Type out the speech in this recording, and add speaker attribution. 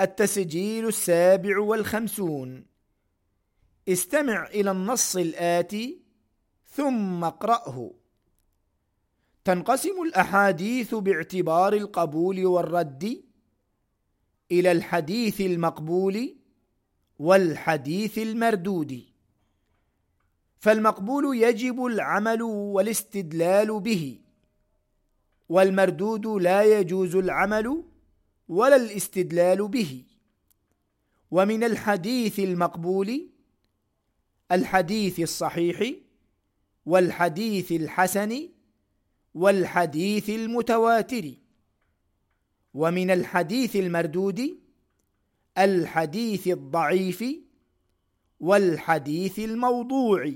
Speaker 1: التسجيل السابع والخمسون. استمع إلى النص الآتي ثم اقرأه. تنقسم الأحاديث باعتبار القبول والرد إلى الحديث المقبول والحديث المردود. فالمقبول يجب العمل والاستدلال به والمردود لا يجوز العمل ولا الاستدلال به. ومن الحديث المقبول الحديث الصحيح والحديث الحسن والحديث المتواتر. ومن الحديث المردود الحديث الضعيف والحديث الموضوع.